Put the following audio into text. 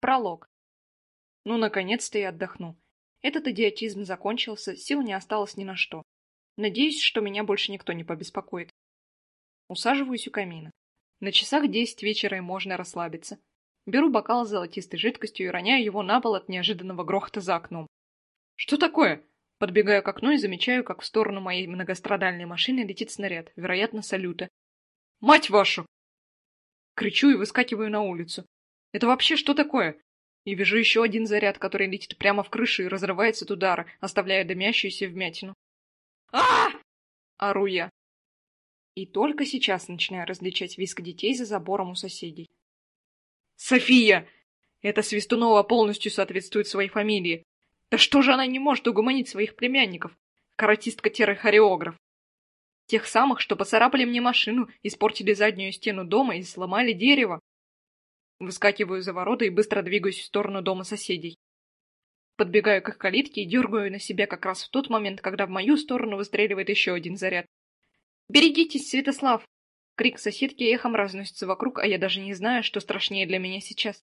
Пролог. Ну, наконец-то я отдохну. Этот идиотизм закончился, сил не осталось ни на что. Надеюсь, что меня больше никто не побеспокоит. Усаживаюсь у камина. На часах десять вечера и можно расслабиться. Беру бокал с золотистой жидкостью и роняю его на пол от неожиданного грохота за окном. Что такое? Подбегаю к окну и замечаю, как в сторону моей многострадальной машины летит снаряд, вероятно, салюта. «Мать вашу!» Кричу и выскакиваю на улицу. Это вообще что такое? И вижу еще один заряд, который летит прямо в крышу и разрывается от удара, оставляя дымящуюся вмятину. а Ору я. И только сейчас начинаю различать виск детей за забором у соседей. «София!» Эта Свистунова полностью соответствует своей фамилии. Да что же она не может угомонить своих племянников? Каратистка-хореограф. Тех самых, что поцарапали мне машину, испортили заднюю стену дома и сломали дерево. Выскакиваю за ворота и быстро двигаюсь в сторону дома соседей. Подбегаю к их калитке и дергаю на себя как раз в тот момент, когда в мою сторону выстреливает еще один заряд. «Берегитесь, Святослав!» Крик соседки эхом разносится вокруг, а я даже не знаю, что страшнее для меня сейчас.